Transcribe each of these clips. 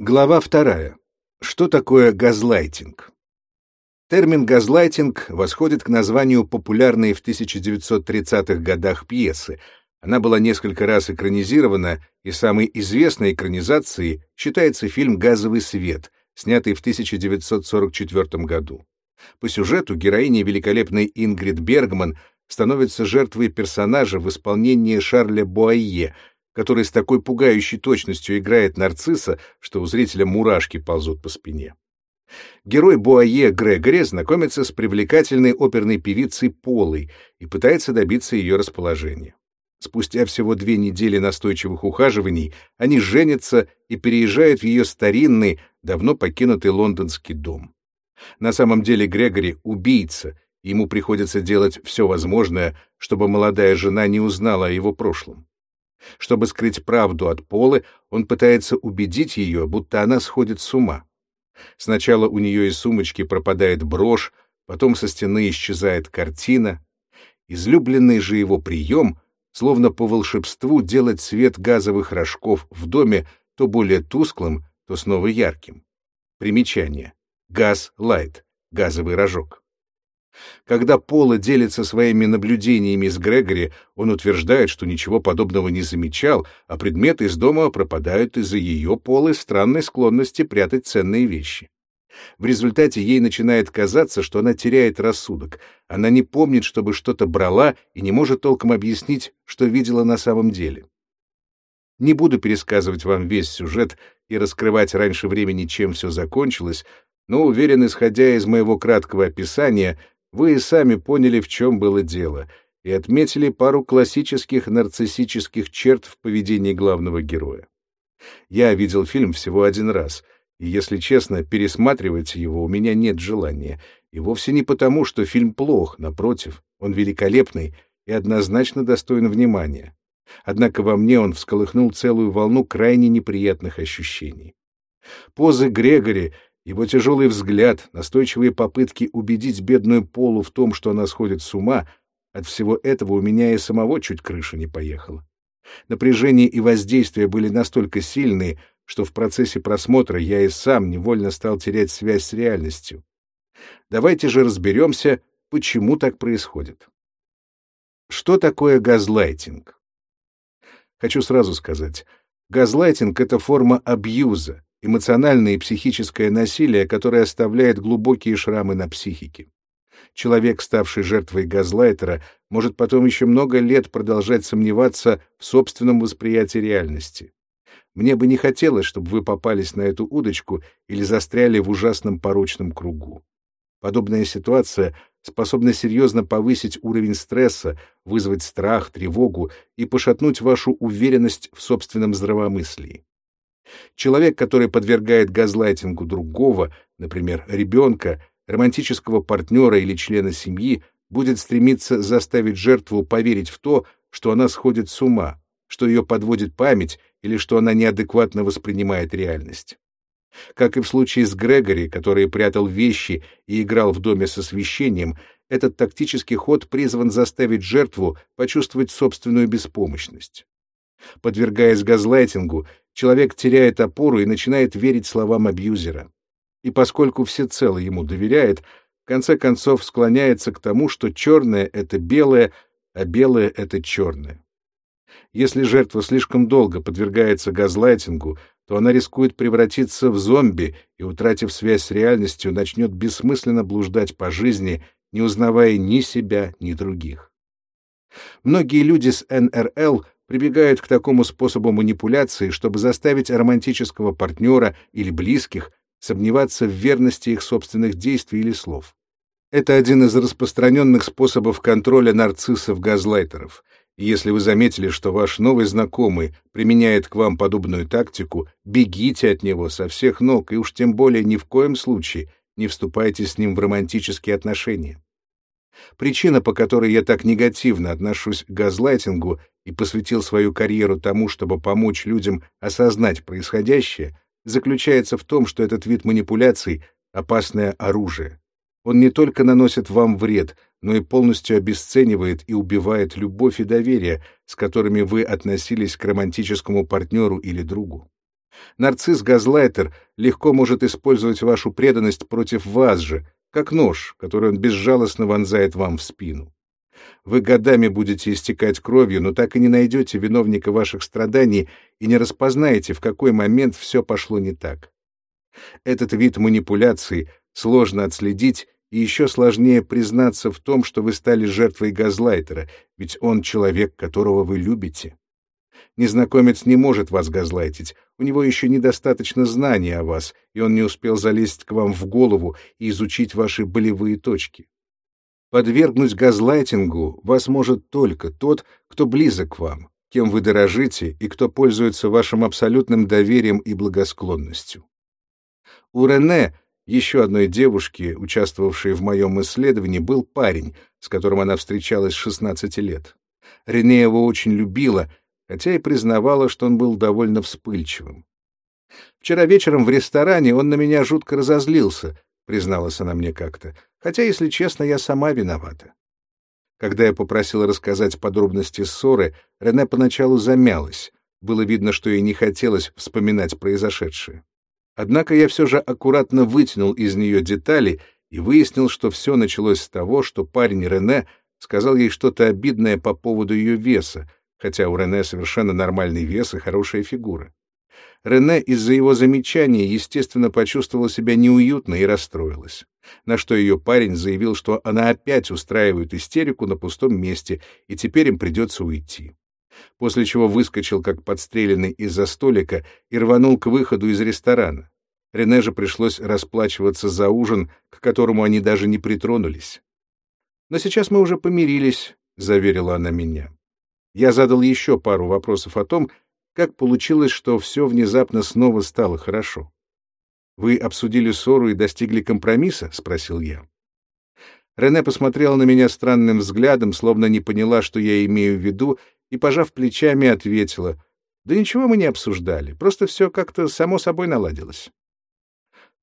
Глава вторая. Что такое газлайтинг? Термин «газлайтинг» восходит к названию популярной в 1930-х годах пьесы. Она была несколько раз экранизирована, и самой известной экранизацией считается фильм «Газовый свет», снятый в 1944 году. По сюжету героиня великолепной Ингрид Бергман становится жертвой персонажа в исполнении Шарля Буайе — который с такой пугающей точностью играет нарцисса, что у зрителя мурашки ползут по спине. Герой Буае Грегори знакомится с привлекательной оперной певицей Полой и пытается добиться ее расположения. Спустя всего две недели настойчивых ухаживаний они женятся и переезжают в ее старинный, давно покинутый лондонский дом. На самом деле Грегори — убийца, ему приходится делать все возможное, чтобы молодая жена не узнала о его прошлом. Чтобы скрыть правду от Полы, он пытается убедить ее, будто она сходит с ума. Сначала у нее из сумочки пропадает брошь, потом со стены исчезает картина. Излюбленный же его прием, словно по волшебству, делать свет газовых рожков в доме то более тусклым, то снова ярким. Примечание. Газ-лайт. Газовый рожок. Когда Пола делится своими наблюдениями с Грегори, он утверждает, что ничего подобного не замечал, а предметы из дома пропадают из-за ее Полы странной склонности прятать ценные вещи. В результате ей начинает казаться, что она теряет рассудок. Она не помнит, чтобы что-то брала, и не может толком объяснить, что видела на самом деле. Не буду пересказывать вам весь сюжет и раскрывать раньше времени, чем все закончилось, но уверен, исходя из моего краткого описания, вы и сами поняли, в чем было дело, и отметили пару классических нарциссических черт в поведении главного героя. Я видел фильм всего один раз, и, если честно, пересматривать его у меня нет желания, и вовсе не потому, что фильм плох, напротив, он великолепный и однозначно достоин внимания. Однако во мне он всколыхнул целую волну крайне неприятных ощущений. Позы Грегори его тяжелый взгляд, настойчивые попытки убедить бедную Полу в том, что она сходит с ума, от всего этого у меня и самого чуть крыша не поехала. Напряжение и воздействие были настолько сильные, что в процессе просмотра я и сам невольно стал терять связь с реальностью. Давайте же разберемся, почему так происходит. Что такое газлайтинг? Хочу сразу сказать, газлайтинг — это форма абьюза, эмоциональное и психическое насилие, которое оставляет глубокие шрамы на психике. Человек, ставший жертвой газлайтера, может потом еще много лет продолжать сомневаться в собственном восприятии реальности. Мне бы не хотелось, чтобы вы попались на эту удочку или застряли в ужасном порочном кругу. Подобная ситуация способна серьезно повысить уровень стресса, вызвать страх, тревогу и пошатнуть вашу уверенность в собственном здравомыслии. Человек, который подвергает газлайтингу другого, например, ребенка, романтического партнера или члена семьи, будет стремиться заставить жертву поверить в то, что она сходит с ума, что ее подводит память или что она неадекватно воспринимает реальность. Как и в случае с Грегори, который прятал вещи и играл в доме со освещением, этот тактический ход призван заставить жертву почувствовать собственную беспомощность. Подвергаясь газлайтингу, человек теряет опору и начинает верить словам абьюзера. И поскольку всецело ему доверяет, в конце концов склоняется к тому, что черное — это белое, а белое — это черное. Если жертва слишком долго подвергается газлайтингу, то она рискует превратиться в зомби и, утратив связь с реальностью, начнет бессмысленно блуждать по жизни, не узнавая ни себя, ни других. Многие люди с НРЛ прибегают к такому способу манипуляции, чтобы заставить романтического партнера или близких сомневаться в верности их собственных действий или слов. Это один из распространенных способов контроля нарциссов-газлайтеров. Если вы заметили, что ваш новый знакомый применяет к вам подобную тактику, бегите от него со всех ног и уж тем более ни в коем случае не вступайте с ним в романтические отношения. Причина, по которой я так негативно отношусь к газлайтингу и посвятил свою карьеру тому, чтобы помочь людям осознать происходящее, заключается в том, что этот вид манипуляций — опасное оружие. Он не только наносит вам вред, но и полностью обесценивает и убивает любовь и доверие, с которыми вы относились к романтическому партнеру или другу. Нарцисс-газлайтер легко может использовать вашу преданность против вас же, как нож, который он безжалостно вонзает вам в спину. Вы годами будете истекать кровью, но так и не найдете виновника ваших страданий и не распознаете, в какой момент все пошло не так. Этот вид манипуляции сложно отследить, и еще сложнее признаться в том, что вы стали жертвой газлайтера, ведь он человек, которого вы любите. Незнакомец не может вас газлайтить, у него еще недостаточно знаний о вас, и он не успел залезть к вам в голову и изучить ваши болевые точки. Подвергнуть газлайтингу вас может только тот, кто близок к вам, кем вы дорожите и кто пользуется вашим абсолютным доверием и благосклонностью. У Рене, еще одной девушки, участвовавшей в моем исследовании, был парень, с которым она встречалась с 16 лет. Рене его очень любила, хотя и признавала, что он был довольно вспыльчивым. Вчера вечером в ресторане он на меня жутко разозлился, призналась она мне как-то, хотя, если честно, я сама виновата. Когда я попросила рассказать подробности ссоры, Рене поначалу замялась. Было видно, что ей не хотелось вспоминать произошедшее. Однако я все же аккуратно вытянул из нее детали и выяснил, что все началось с того, что парень Рене сказал ей что-то обидное по поводу ее веса, хотя у Рене совершенно нормальный вес и хорошая фигура. Рене из-за его замечания, естественно, почувствовала себя неуютно и расстроилась. На что ее парень заявил, что она опять устраивает истерику на пустом месте, и теперь им придется уйти. После чего выскочил, как подстреленный из-за столика, и рванул к выходу из ресторана. Рене же пришлось расплачиваться за ужин, к которому они даже не притронулись. «Но сейчас мы уже помирились», — заверила она меня. Я задал еще пару вопросов о том, как получилось, что все внезапно снова стало хорошо. «Вы обсудили ссору и достигли компромисса?» — спросил я. Рене посмотрела на меня странным взглядом, словно не поняла, что я имею в виду, и, пожав плечами, ответила, «Да ничего мы не обсуждали, просто все как-то само собой наладилось».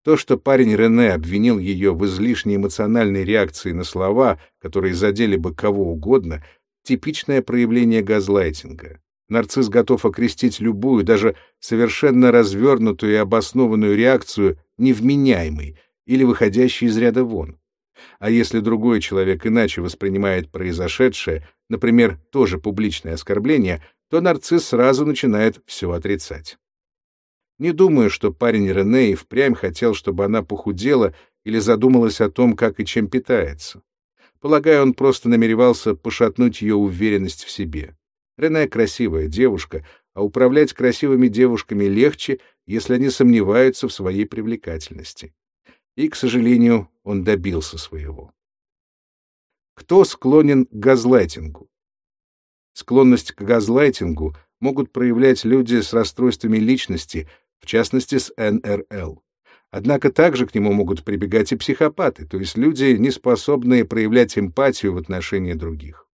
То, что парень Рене обвинил ее в излишней эмоциональной реакции на слова, которые задели бы кого угодно, типичное проявление газлайтинга. Нарцисс готов окрестить любую, даже совершенно развернутую и обоснованную реакцию невменяемой или выходящей из ряда вон. А если другой человек иначе воспринимает произошедшее, например, тоже публичное оскорбление, то нарцисс сразу начинает все отрицать. Не думаю, что парень Рене и впрямь хотел, чтобы она похудела или задумалась о том, как и чем питается. Полагаю, он просто намеревался пошатнуть ее уверенность в себе. Рене красивая девушка, а управлять красивыми девушками легче, если они сомневаются в своей привлекательности. И, к сожалению, он добился своего. Кто склонен к газлайтингу? Склонность к газлайтингу могут проявлять люди с расстройствами личности, в частности с НРЛ. Однако также к нему могут прибегать и психопаты, то есть люди, не способные проявлять эмпатию в отношении других.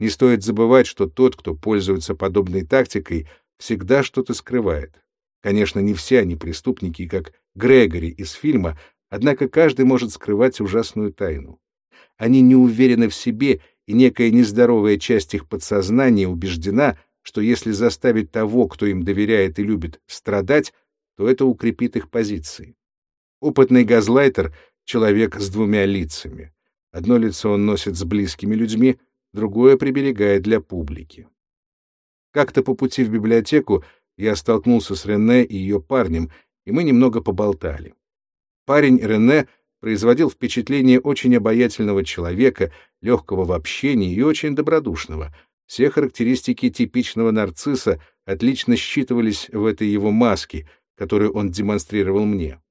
Не стоит забывать, что тот, кто пользуется подобной тактикой, всегда что-то скрывает. Конечно, не все они преступники, как Грегори из фильма, однако каждый может скрывать ужасную тайну. Они не уверены в себе, и некая нездоровая часть их подсознания убеждена, что если заставить того, кто им доверяет и любит, страдать, то это укрепит их позиции. Опытный газлайтер — человек с двумя лицами. Одно лицо он носит с близкими людьми, другое приберегает для публики. Как-то по пути в библиотеку я столкнулся с Рене и ее парнем, и мы немного поболтали. Парень Рене производил впечатление очень обаятельного человека, легкого в общении и очень добродушного. Все характеристики типичного нарцисса отлично считывались в этой его маске — которую он демонстрировал мне.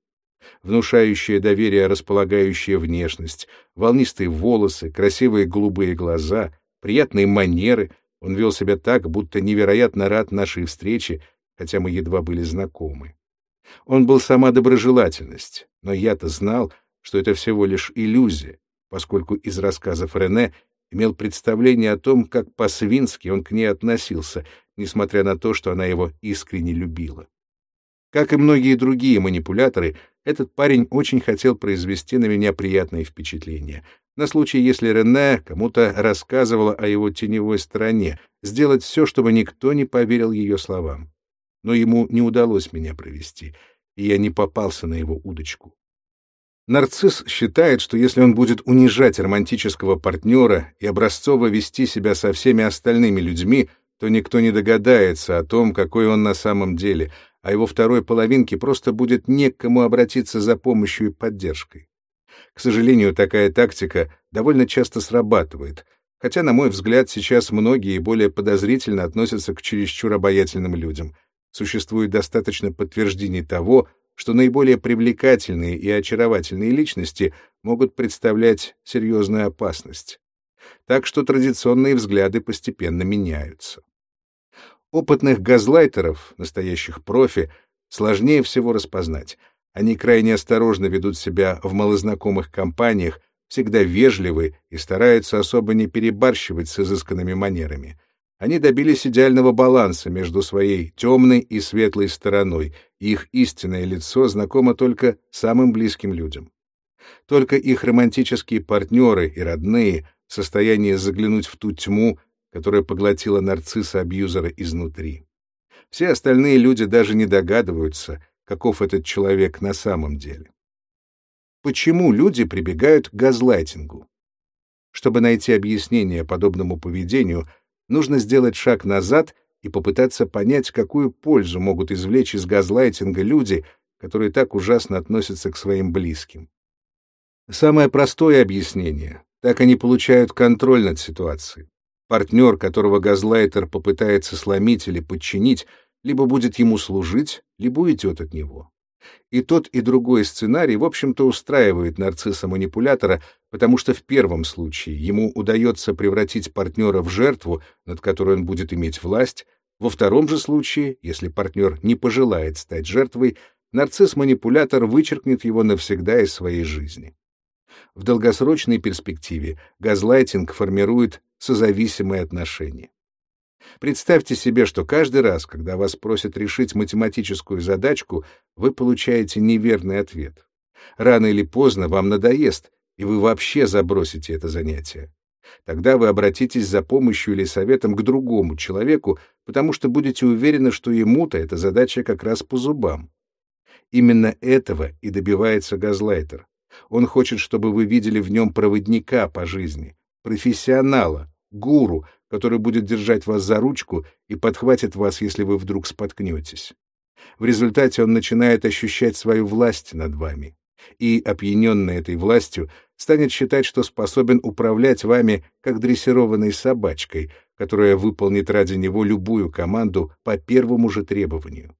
Внушающая доверие располагающая внешность, волнистые волосы, красивые голубые глаза, приятные манеры. Он вел себя так, будто невероятно рад нашей встрече, хотя мы едва были знакомы. Он был сама доброжелательность, но я-то знал, что это всего лишь иллюзия, поскольку из рассказов Рене имел представление о том, как по-свински он к ней относился, несмотря на то, что она его искренне любила. Как и многие другие манипуляторы, этот парень очень хотел произвести на меня приятное впечатление. На случай, если Рене кому-то рассказывала о его теневой стороне, сделать все, чтобы никто не поверил ее словам. но ему не удалось меня провести, и я не попался на его удочку. Нарцисс считает, что если он будет унижать романтического партнера и образцово вести себя со всеми остальными людьми, то никто не догадается о том, какой он на самом деле, а его второй половинке просто будет не к кому обратиться за помощью и поддержкой. К сожалению, такая тактика довольно часто срабатывает, хотя, на мой взгляд, сейчас многие более подозрительно относятся к чересчур обаятельным людям. Существует достаточно подтверждений того, что наиболее привлекательные и очаровательные личности могут представлять серьезную опасность. Так что традиционные взгляды постепенно меняются. Опытных газлайтеров, настоящих профи, сложнее всего распознать. Они крайне осторожно ведут себя в малознакомых компаниях, всегда вежливы и стараются особо не перебарщивать с изысканными манерами — они добились идеального баланса между своей темной и светлой стороной, и их истинное лицо знакомо только самым близким людям. Только их романтические партнеры и родные в состоянии заглянуть в ту тьму, которая поглотила нарцисса-абьюзера изнутри. Все остальные люди даже не догадываются, каков этот человек на самом деле. Почему люди прибегают к газлайтингу? Чтобы найти объяснение подобному поведению — нужно сделать шаг назад и попытаться понять, какую пользу могут извлечь из газлайтинга люди, которые так ужасно относятся к своим близким. Самое простое объяснение — так они получают контроль над ситуацией. Партнер, которого газлайтер попытается сломить или подчинить, либо будет ему служить, либо уйдет от него. И тот, и другой сценарий, в общем-то, устраивает нарцисса-манипулятора, потому что в первом случае ему удается превратить партнера в жертву, над которой он будет иметь власть, во втором же случае, если партнер не пожелает стать жертвой, нарцисс-манипулятор вычеркнет его навсегда из своей жизни. В долгосрочной перспективе газлайтинг формирует созависимые отношения. Представьте себе, что каждый раз, когда вас просят решить математическую задачку, вы получаете неверный ответ. Рано или поздно вам надоест, и вы вообще забросите это занятие. Тогда вы обратитесь за помощью или советом к другому человеку, потому что будете уверены, что ему-то эта задача как раз по зубам. Именно этого и добивается газлайтер. Он хочет, чтобы вы видели в нем проводника по жизни, профессионала, гуру, который будет держать вас за ручку и подхватит вас, если вы вдруг споткнетесь. В результате он начинает ощущать свою власть над вами, и, опьяненный этой властью, станет считать, что способен управлять вами как дрессированной собачкой, которая выполнит ради него любую команду по первому же требованию.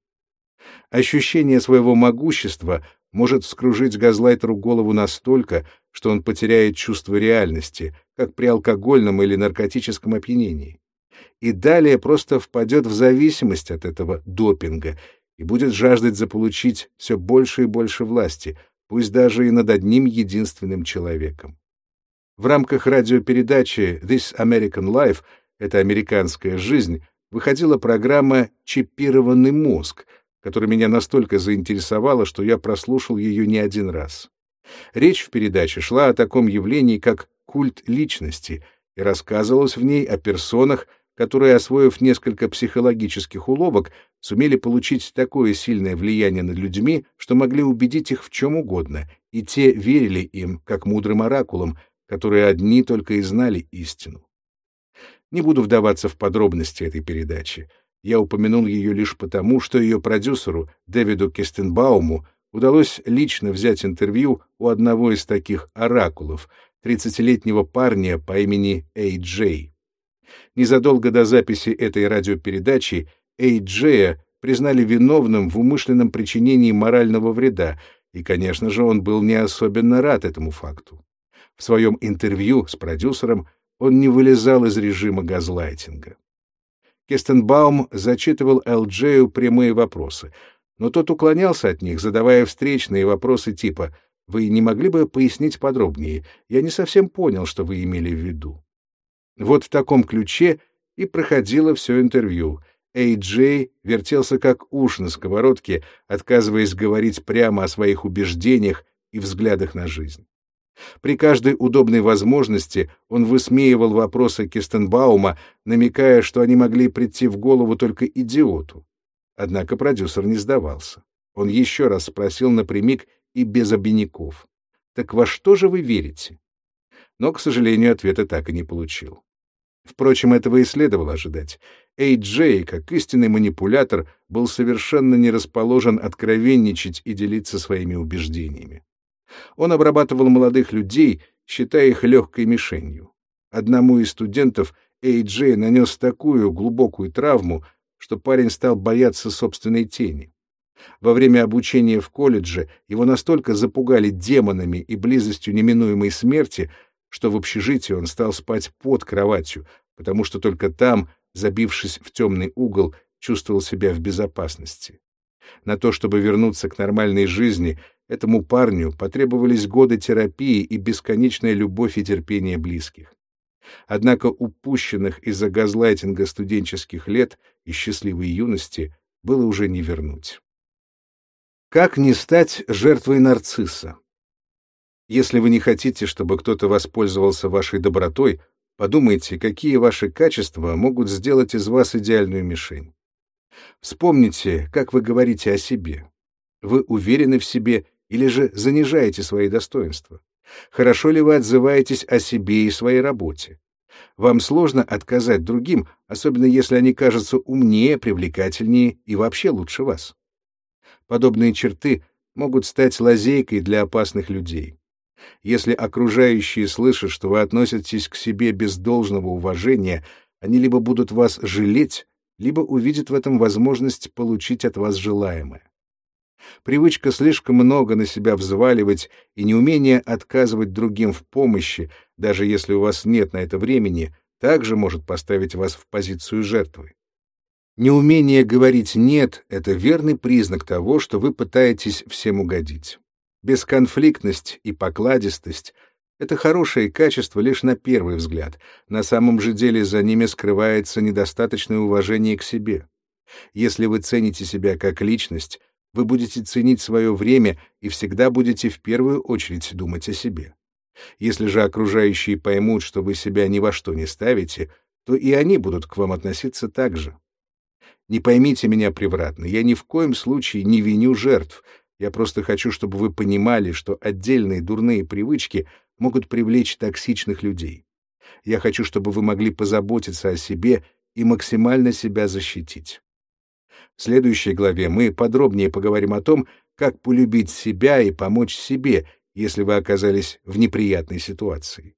Ощущение своего могущества может вскружить газлайтеру голову настолько, что он потеряет чувство реальности, как при алкогольном или наркотическом опьянении. И далее просто впадет в зависимость от этого допинга и будет жаждать заполучить все больше и больше власти, пусть даже и над одним единственным человеком. В рамках радиопередачи «This American Life» — «Это американская жизнь» выходила программа «Чипированный мозг», которая меня настолько заинтересовала, что я прослушал ее не один раз. Речь в передаче шла о таком явлении, как культ личности, и рассказывалось в ней о персонах, которые, освоив несколько психологических уловок, сумели получить такое сильное влияние над людьми, что могли убедить их в чем угодно, и те верили им, как мудрым оракулам, которые одни только и знали истину. Не буду вдаваться в подробности этой передачи. Я упомянул ее лишь потому, что ее продюсеру, Дэвиду Кестенбауму, удалось лично взять интервью у одного из таких оракулов, 30-летнего парня по имени Эй Джей. Незадолго до записи этой радиопередачи Эй Джея признали виновным в умышленном причинении морального вреда, и, конечно же, он был не особенно рад этому факту. В своем интервью с продюсером он не вылезал из режима газлайтинга. Кестенбаум зачитывал Элджею прямые вопросы, но тот уклонялся от них, задавая встречные вопросы типа «Вы не могли бы пояснить подробнее? Я не совсем понял, что вы имели в виду». Вот в таком ключе и проходило все интервью. Эй Джей вертелся как уж на сковородке, отказываясь говорить прямо о своих убеждениях и взглядах на жизнь. При каждой удобной возможности он высмеивал вопросы Кистенбаума, намекая, что они могли прийти в голову только идиоту. Однако продюсер не сдавался. Он еще раз спросил напрямик и без обиняков. «Так во что же вы верите?» Но, к сожалению, ответа так и не получил. Впрочем, этого и следовало ожидать. Эй Джей, как истинный манипулятор, был совершенно не расположен откровенничать и делиться своими убеждениями. Он обрабатывал молодых людей, считая их легкой мишенью. Одному из студентов Эй Джей нанес такую глубокую травму, что парень стал бояться собственной тени. Во время обучения в колледже его настолько запугали демонами и близостью неминуемой смерти, что в общежитии он стал спать под кроватью, потому что только там, забившись в темный угол, чувствовал себя в безопасности. На то, чтобы вернуться к нормальной жизни, этому парню потребовались годы терапии и бесконечная любовь и терпение близких. Однако упущенных из-за газлайтинга студенческих лет и счастливой юности было уже не вернуть. Как не стать жертвой нарцисса? Если вы не хотите, чтобы кто-то воспользовался вашей добротой, подумайте, какие ваши качества могут сделать из вас идеальную мишень. Вспомните, как вы говорите о себе. Вы уверены в себе или же занижаете свои достоинства? Хорошо ли вы отзываетесь о себе и своей работе? Вам сложно отказать другим, особенно если они кажутся умнее, привлекательнее и вообще лучше вас. Подобные черты могут стать лазейкой для опасных людей. Если окружающие слышат, что вы относитесь к себе без должного уважения, они либо будут вас жалеть, либо увидят в этом возможность получить от вас желаемое. Привычка слишком много на себя взваливать и неумение отказывать другим в помощи, даже если у вас нет на это времени, также может поставить вас в позицию жертвы. Неумение говорить «нет» — это верный признак того, что вы пытаетесь всем угодить. Бесконфликтность и покладистость — это хорошие качества лишь на первый взгляд. На самом же деле за ними скрывается недостаточное уважение к себе. Если вы цените себя как личность, вы будете ценить свое время и всегда будете в первую очередь думать о себе. Если же окружающие поймут, что вы себя ни во что не ставите, то и они будут к вам относиться так же. Не поймите меня превратно, я ни в коем случае не виню жертв, я просто хочу, чтобы вы понимали, что отдельные дурные привычки могут привлечь токсичных людей. Я хочу, чтобы вы могли позаботиться о себе и максимально себя защитить. В следующей главе мы подробнее поговорим о том, как полюбить себя и помочь себе, если вы оказались в неприятной ситуации.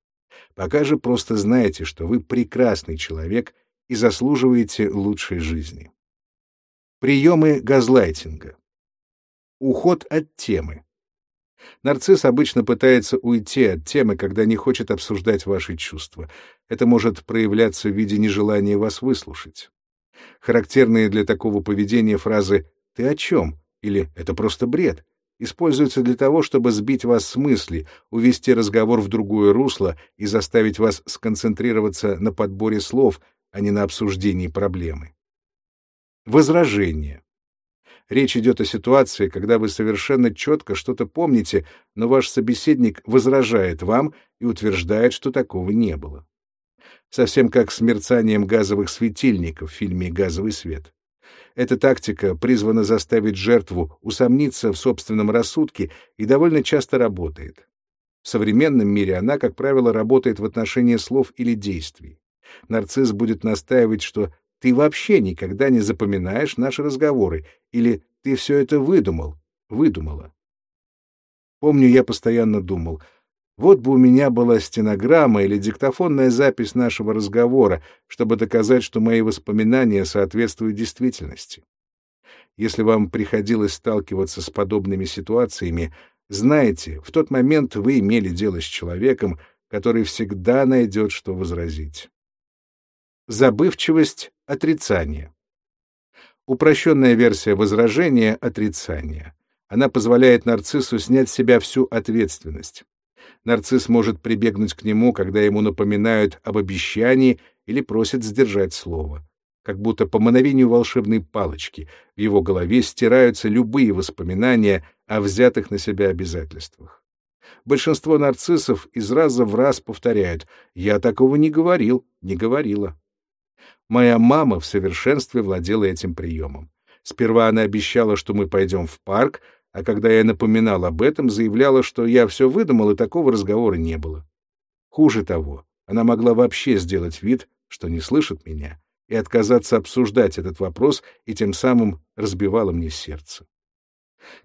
Пока же просто знайте, что вы прекрасный человек и заслуживаете лучшей жизни. Приемы газлайтинга. Уход от темы. Нарцисс обычно пытается уйти от темы, когда не хочет обсуждать ваши чувства. Это может проявляться в виде нежелания вас выслушать. Характерные для такого поведения фразы «ты о чем?» или «это просто бред» используются для того, чтобы сбить вас с мысли, увести разговор в другое русло и заставить вас сконцентрироваться на подборе слов, а не на обсуждении проблемы. Возражение. Речь идет о ситуации, когда вы совершенно четко что-то помните, но ваш собеседник возражает вам и утверждает, что такого не было. Совсем как с мерцанием газовых светильников в фильме «Газовый свет». Эта тактика призвана заставить жертву усомниться в собственном рассудке и довольно часто работает. В современном мире она, как правило, работает в отношении слов или действий. Нарцисс будет настаивать, что ты вообще никогда не запоминаешь наши разговоры, или ты все это выдумал, выдумала. Помню, я постоянно думал, вот бы у меня была стенограмма или диктофонная запись нашего разговора, чтобы доказать, что мои воспоминания соответствуют действительности. Если вам приходилось сталкиваться с подобными ситуациями, знайте, в тот момент вы имели дело с человеком, который всегда найдет, что возразить. Забывчивость — отрицание. Упрощенная версия возражения — отрицание. Она позволяет нарциссу снять с себя всю ответственность. Нарцисс может прибегнуть к нему, когда ему напоминают об обещании или просят сдержать слово. Как будто по мановению волшебной палочки в его голове стираются любые воспоминания о взятых на себя обязательствах. Большинство нарциссов из раза в раз повторяют «Я такого не говорил, не говорила». Моя мама в совершенстве владела этим приемом. Сперва она обещала, что мы пойдем в парк, а когда я напоминал об этом, заявляла, что я все выдумал, и такого разговора не было. Хуже того, она могла вообще сделать вид, что не слышит меня, и отказаться обсуждать этот вопрос, и тем самым разбивала мне сердце.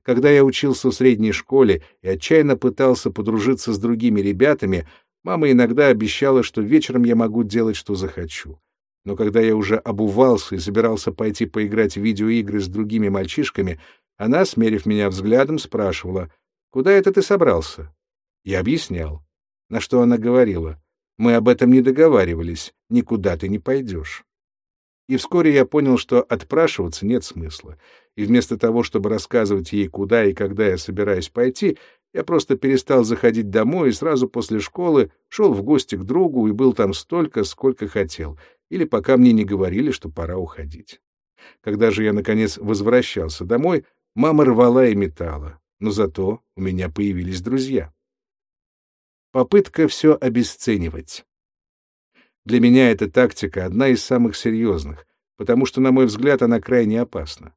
Когда я учился в средней школе и отчаянно пытался подружиться с другими ребятами, мама иногда обещала, что вечером я могу делать, что захочу. Но когда я уже обувался и собирался пойти поиграть в видеоигры с другими мальчишками, она, смерив меня взглядом, спрашивала, «Куда это ты собрался?» Я объяснял. На что она говорила, «Мы об этом не договаривались, никуда ты не пойдешь». И вскоре я понял, что отпрашиваться нет смысла, и вместо того, чтобы рассказывать ей, куда и когда я собираюсь пойти, я просто перестал заходить домой и сразу после школы шел в гости к другу и был там столько, сколько хотел, или пока мне не говорили, что пора уходить. Когда же я, наконец, возвращался домой, мама рвала и метала, но зато у меня появились друзья. Попытка все обесценивать. Для меня эта тактика одна из самых серьезных, потому что, на мой взгляд, она крайне опасна.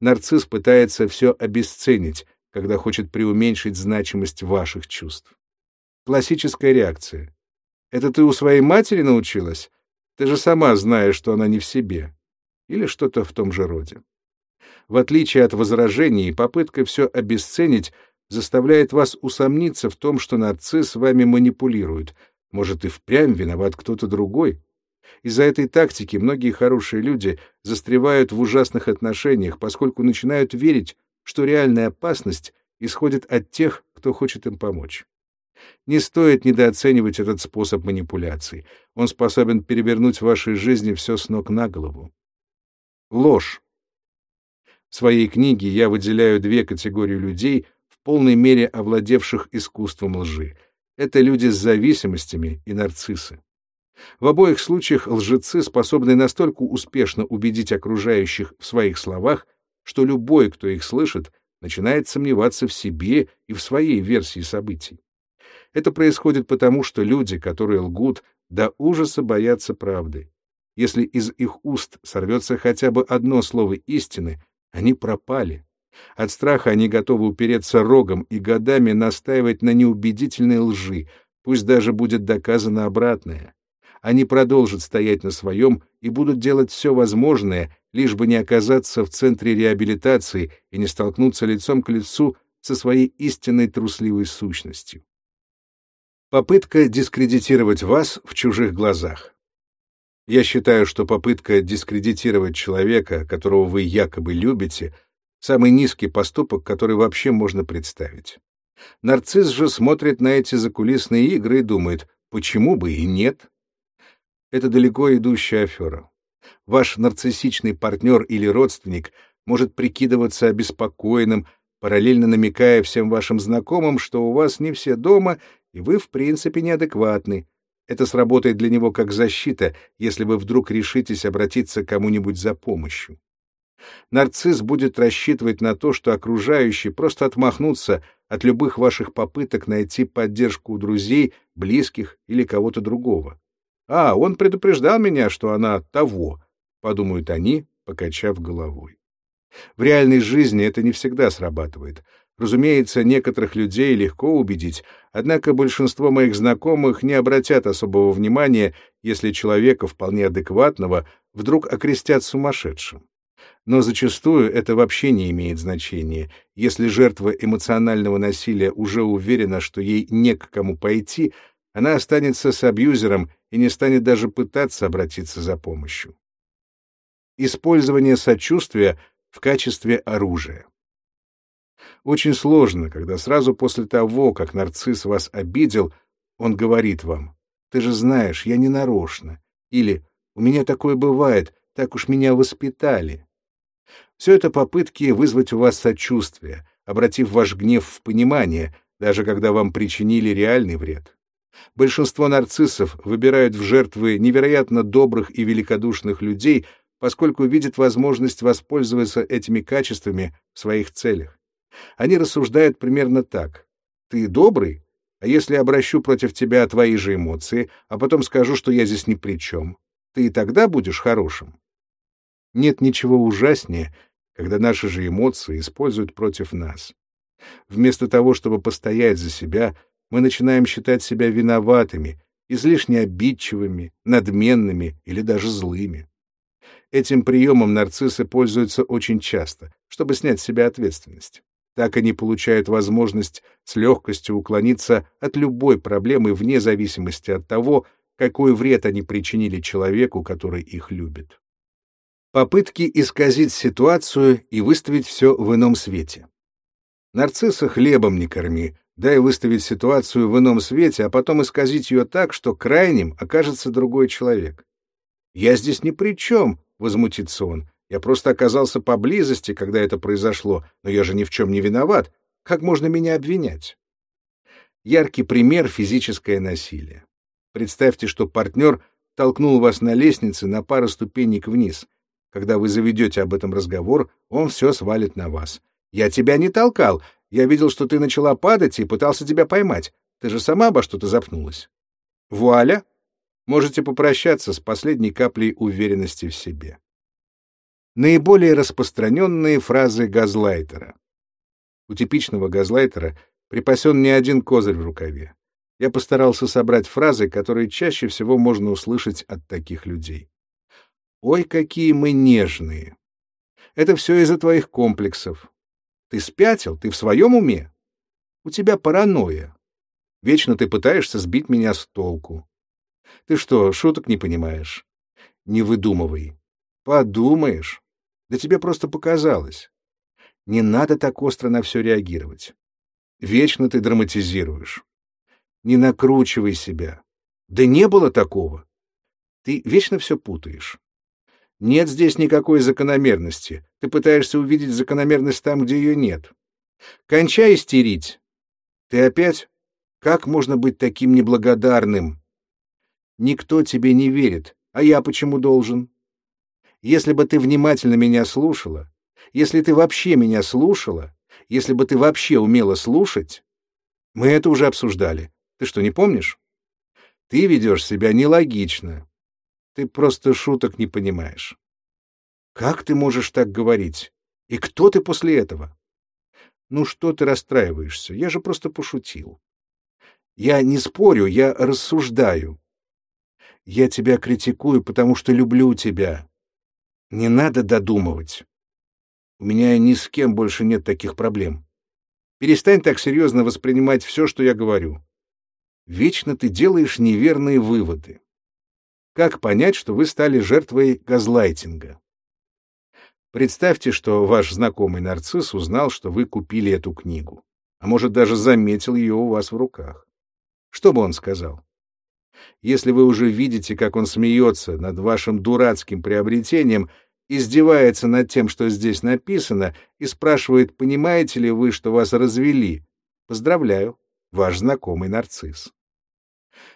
Нарцисс пытается все обесценить, когда хочет преуменьшить значимость ваших чувств. Классическая реакция. «Это ты у своей матери научилась? Ты же сама знаешь, что она не в себе. Или что-то в том же роде. В отличие от возражений, попытка все обесценить заставляет вас усомниться в том, что нарцисс вами манипулирует. Может, и впрямь виноват кто-то другой. Из-за этой тактики многие хорошие люди застревают в ужасных отношениях, поскольку начинают верить, что реальная опасность исходит от тех, кто хочет им помочь. Не стоит недооценивать этот способ манипуляции. Он способен перевернуть в вашей жизни все с ног на голову. Ложь. В своей книге я выделяю две категории людей, в полной мере овладевших искусством лжи. Это люди с зависимостями и нарциссы. В обоих случаях лжецы способны настолько успешно убедить окружающих в своих словах, что любой, кто их слышит, начинает сомневаться в себе и в своей версии событий. Это происходит потому, что люди, которые лгут, до ужаса боятся правды. Если из их уст сорвется хотя бы одно слово истины, они пропали. От страха они готовы упереться рогом и годами настаивать на неубедительной лжи, пусть даже будет доказано обратное. Они продолжат стоять на своем и будут делать все возможное, лишь бы не оказаться в центре реабилитации и не столкнуться лицом к лицу со своей истинной трусливой сущностью. Попытка дискредитировать вас в чужих глазах. Я считаю, что попытка дискредитировать человека, которого вы якобы любите, самый низкий поступок, который вообще можно представить. Нарцисс же смотрит на эти закулисные игры и думает, почему бы и нет? Это далеко идущая афера. Ваш нарциссичный партнер или родственник может прикидываться обеспокоенным, параллельно намекая всем вашим знакомым, что у вас не все дома и вы, в принципе, неадекватны. Это сработает для него как защита, если вы вдруг решитесь обратиться к кому-нибудь за помощью. Нарцисс будет рассчитывать на то, что окружающие просто отмахнутся от любых ваших попыток найти поддержку у друзей, близких или кого-то другого. «А, он предупреждал меня, что она того», — подумают они, покачав головой. В реальной жизни это не всегда срабатывает. Разумеется, некоторых людей легко убедить, однако большинство моих знакомых не обратят особого внимания, если человека вполне адекватного вдруг окрестят сумасшедшим. Но зачастую это вообще не имеет значения. Если жертва эмоционального насилия уже уверена, что ей не к кому пойти, она останется с абьюзером и не станет даже пытаться обратиться за помощью. Использование сочувствия в качестве оружия. Очень сложно, когда сразу после того, как нарцисс вас обидел, он говорит вам, «Ты же знаешь, я не нарочно», или «У меня такое бывает, так уж меня воспитали». Все это попытки вызвать у вас сочувствие, обратив ваш гнев в понимание, даже когда вам причинили реальный вред. Большинство нарциссов выбирают в жертвы невероятно добрых и великодушных людей, поскольку видят возможность воспользоваться этими качествами в своих целях. Они рассуждают примерно так. «Ты добрый? А если обращу против тебя твои же эмоции, а потом скажу, что я здесь ни при чем, ты и тогда будешь хорошим?» Нет ничего ужаснее, когда наши же эмоции используют против нас. Вместо того, чтобы постоять за себя, мы начинаем считать себя виноватыми, излишне обидчивыми, надменными или даже злыми. Этим приемом нарциссы пользуются очень часто, чтобы снять с себя ответственность. Так они получают возможность с легкостью уклониться от любой проблемы вне зависимости от того, какой вред они причинили человеку, который их любит. Попытки исказить ситуацию и выставить все в ином свете. Нарцисса хлебом не корми, дай выставить ситуацию в ином свете, а потом исказить ее так, что крайним окажется другой человек. «Я здесь ни при чем», — возмутится он. «Я просто оказался поблизости, когда это произошло, но я же ни в чем не виноват. Как можно меня обвинять?» Яркий пример — физическое насилие. Представьте, что партнер толкнул вас на лестнице на пару ступенек вниз. Когда вы заведете об этом разговор, он все свалит на вас. «Я тебя не толкал. Я видел, что ты начала падать и пытался тебя поймать. Ты же сама обо что-то запнулась». Вуаля! Можете попрощаться с последней каплей уверенности в себе. Наиболее распространенные фразы газлайтера. У типичного газлайтера припасен не один козырь в рукаве я постарался собрать фразы, которые чаще всего можно услышать от таких людей. «Ой, какие мы нежные! Это все из-за твоих комплексов. Ты спятил? Ты в своем уме? У тебя паранойя. Вечно ты пытаешься сбить меня с толку. Ты что, шуток не понимаешь? Не выдумывай. Подумаешь. Да тебе просто показалось. Не надо так остро на все реагировать. Вечно ты драматизируешь. Не накручивай себя. Да не было такого. Ты вечно все путаешь. Нет здесь никакой закономерности. Ты пытаешься увидеть закономерность там, где ее нет. Кончай истерить. Ты опять? Как можно быть таким неблагодарным? Никто тебе не верит. А я почему должен? Если бы ты внимательно меня слушала, если ты вообще меня слушала, если бы ты вообще умела слушать, мы это уже обсуждали. Ты что, не помнишь? Ты ведешь себя нелогично. Ты просто шуток не понимаешь. Как ты можешь так говорить? И кто ты после этого? Ну что ты расстраиваешься? Я же просто пошутил. Я не спорю, я рассуждаю. Я тебя критикую, потому что люблю тебя. Не надо додумывать. У меня ни с кем больше нет таких проблем. Перестань так серьезно воспринимать все, что я говорю. Вечно ты делаешь неверные выводы. Как понять, что вы стали жертвой газлайтинга? Представьте, что ваш знакомый нарцисс узнал, что вы купили эту книгу, а может даже заметил ее у вас в руках. Что бы он сказал? Если вы уже видите, как он смеется над вашим дурацким приобретением, издевается над тем, что здесь написано, и спрашивает, понимаете ли вы, что вас развели, поздравляю, ваш знакомый нарцисс.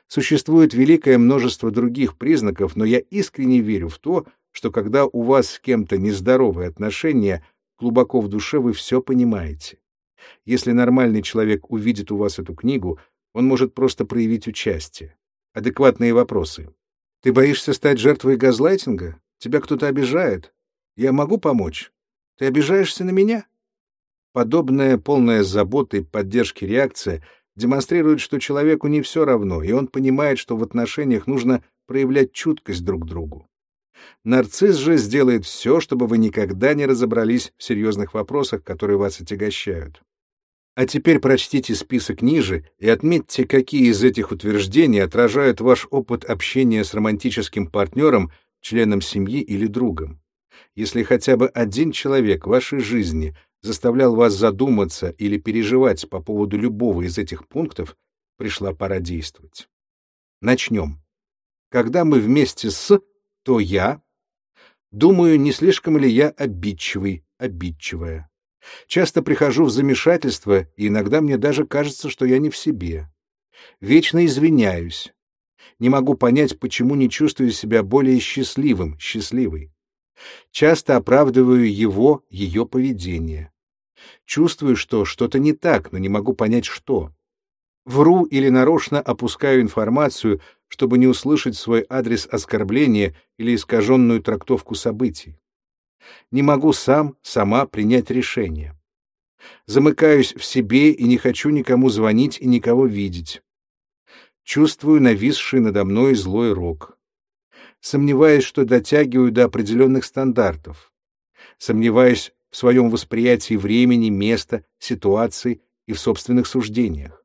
Существует великое множество других признаков, но я искренне верю в то, что когда у вас с кем-то нездоровые отношения, глубоко в душе вы все понимаете. Если нормальный человек увидит у вас эту книгу, он может просто проявить участие. Адекватные вопросы. Ты боишься стать жертвой газлайтинга? Тебя кто-то обижает? Я могу помочь? Ты обижаешься на меня? Подобная полная заботы и поддержки реакция — демонстрирует, что человеку не все равно, и он понимает, что в отношениях нужно проявлять чуткость друг к другу. Нарцисс же сделает все, чтобы вы никогда не разобрались в серьезных вопросах, которые вас отягощают. А теперь прочтите список ниже и отметьте, какие из этих утверждений отражают ваш опыт общения с романтическим партнером, членом семьи или другом. Если хотя бы один человек в вашей жизни заставлял вас задуматься или переживать по поводу любого из этих пунктов, пришла пора действовать. Начнем. Когда мы вместе с, то я, думаю, не слишком ли я обидчивый, обидчивая. Часто прихожу в замешательство, и иногда мне даже кажется, что я не в себе. Вечно извиняюсь. Не могу понять, почему не чувствую себя более счастливым, счастливой. Часто оправдываю его, ее поведение. Чувствую, что что-то не так, но не могу понять, что. Вру или нарочно опускаю информацию, чтобы не услышать свой адрес оскорбления или искаженную трактовку событий. Не могу сам, сама принять решение. Замыкаюсь в себе и не хочу никому звонить и никого видеть. Чувствую нависший надо мной злой рок. Сомневаюсь, что дотягиваю до определенных стандартов. Сомневаюсь в своем восприятии времени, места, ситуации и в собственных суждениях.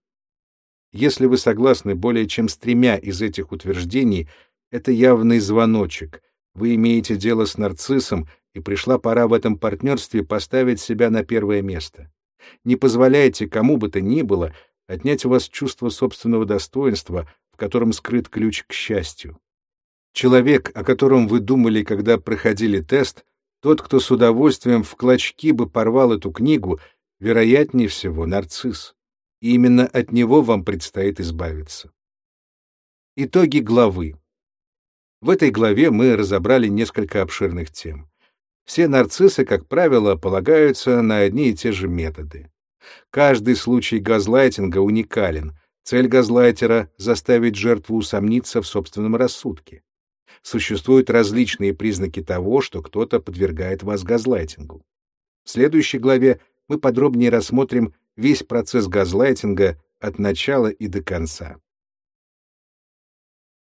Если вы согласны более чем с тремя из этих утверждений, это явный звоночек. Вы имеете дело с нарциссом, и пришла пора в этом партнерстве поставить себя на первое место. Не позволяйте кому бы то ни было отнять у вас чувство собственного достоинства, в котором скрыт ключ к счастью. Человек, о котором вы думали, когда проходили тест, тот, кто с удовольствием в клочки бы порвал эту книгу, вероятнее всего нарцисс и именно от него вам предстоит избавиться. Итоги главы. В этой главе мы разобрали несколько обширных тем. Все нарциссы, как правило, полагаются на одни и те же методы. Каждый случай газлайтинга уникален. Цель газлайтера — заставить жертву усомниться в собственном рассудке. Существуют различные признаки того, что кто-то подвергает вас газлайтингу. В следующей главе мы подробнее рассмотрим весь процесс газлайтинга от начала и до конца.